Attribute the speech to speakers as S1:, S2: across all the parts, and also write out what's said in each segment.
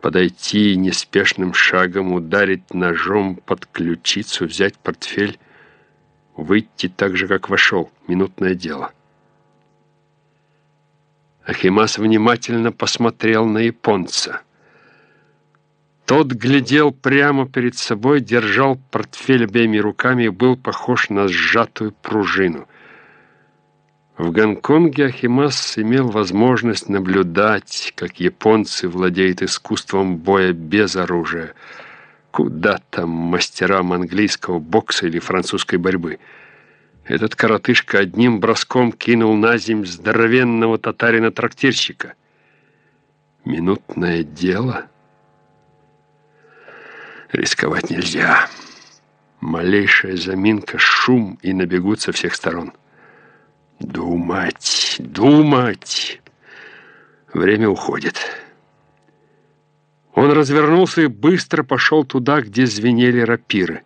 S1: подойти неспешным шагом, ударить ножом под ключицу, взять портфель, выйти так же, как вошел. Минутное дело. Ахимас внимательно посмотрел на японца. Тот глядел прямо перед собой, держал портфель обеими руками и был похож на сжатую пружину. В Гонконге Ахимас имел возможность наблюдать, как японцы владеют искусством боя без оружия. Куда там мастерам английского бокса или французской борьбы? Этот коротышка одним броском кинул на земь здоровенного татарина-трактирщика. Минутное дело — Рисковать нельзя. Малейшая заминка, шум и набегут со всех сторон. Думать, думать. Время уходит. Он развернулся и быстро пошел туда, где звенели рапиры.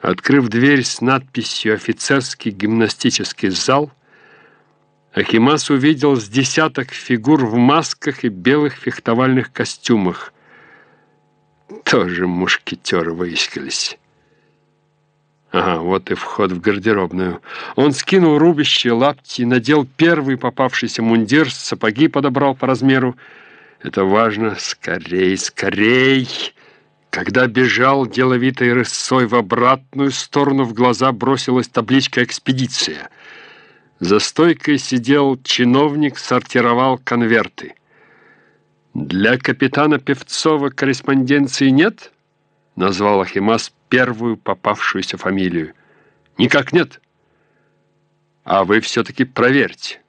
S1: Открыв дверь с надписью «Офицерский гимнастический зал», Ахимас увидел с десяток фигур в масках и белых фехтовальных костюмах – тоже мушкетеры выискались. Ага, вот и вход в гардеробную. Он скинул рубище, лапти, надел первый попавшийся мундир, сапоги подобрал по размеру. Это важно. Скорей, скорей! Когда бежал деловитой рысцой в обратную сторону, в глаза бросилась табличка «Экспедиция». За стойкой сидел чиновник, сортировал конверты. «Для капитана Певцова корреспонденции нет?» Назвал Ахимас первую попавшуюся фамилию. «Никак нет». «А вы все-таки проверьте».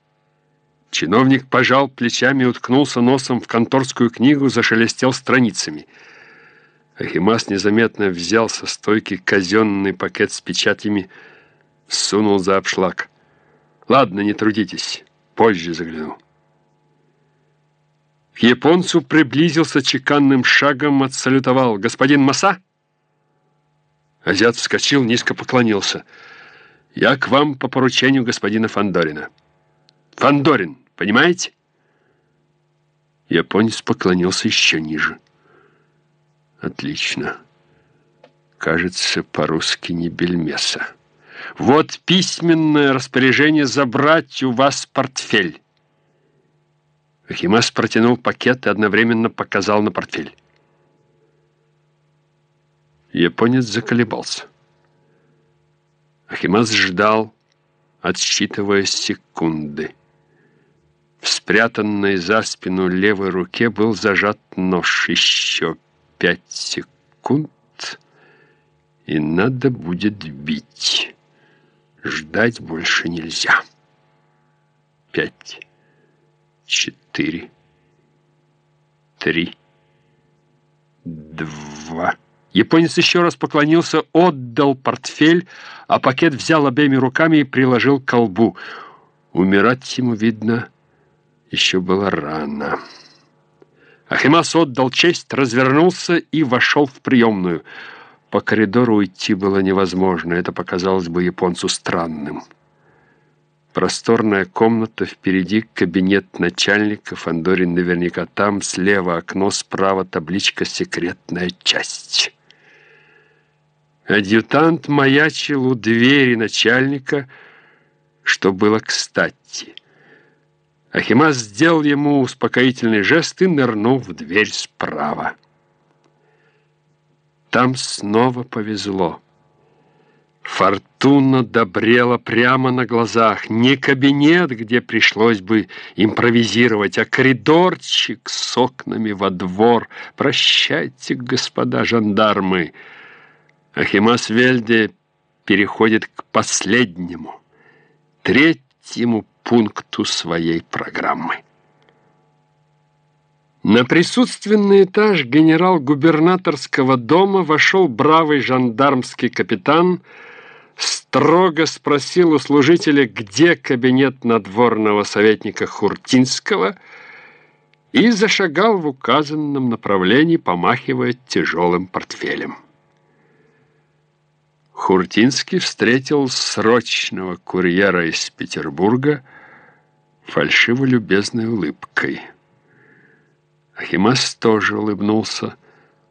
S1: Чиновник пожал плечами, уткнулся носом в конторскую книгу, зашелестел страницами. Ахимас незаметно взял со стойки казенный пакет с печатями, сунул за обшлаг. «Ладно, не трудитесь, позже загляну». Японцу приблизился чеканным шагом, отсалютовал. «Господин Маса?» Азиат вскочил, низко поклонился. «Я к вам по поручению господина Фандорина». «Фандорин, понимаете?» Японец поклонился еще ниже. «Отлично. Кажется, по-русски не бельмеса. Вот письменное распоряжение забрать у вас портфель». Ахимас протянул пакет и одновременно показал на портфель. Японец заколебался. Ахимас ждал, отсчитывая секунды. В спрятанной за спину левой руке был зажат нож. Еще пять секунд, и надо будет бить. Ждать больше нельзя. Пять четыре, три, два. Японец еще раз поклонился, отдал портфель, а пакет взял обеими руками и приложил к колбу. Умирать ему, видно, еще было рано. Ахимас отдал честь, развернулся и вошел в приемную. По коридору уйти было невозможно, это показалось бы японцу странным. Просторная комната, впереди кабинет начальника, Фандорин наверняка там, слева окно, справа табличка «Секретная часть». Адъютант маячил у двери начальника, что было кстати. Ахимас сделал ему успокоительный жест и нырнул в дверь справа. Там снова повезло. Фортуна добрела прямо на глазах. Не кабинет, где пришлось бы импровизировать, а коридорчик с окнами во двор. Прощайте, господа жандармы. Ахимас Вельде переходит к последнему, третьему пункту своей программы. На присутственный этаж генерал-губернаторского дома вошел бравый жандармский капитан строго спросил у служителя, где кабинет надворного советника Хуртинского, и зашагал в указанном направлении, помахивая тяжелым портфелем. Хуртинский встретил срочного курьера из Петербурга фальшиво-любезной улыбкой. Ахимас тоже улыбнулся.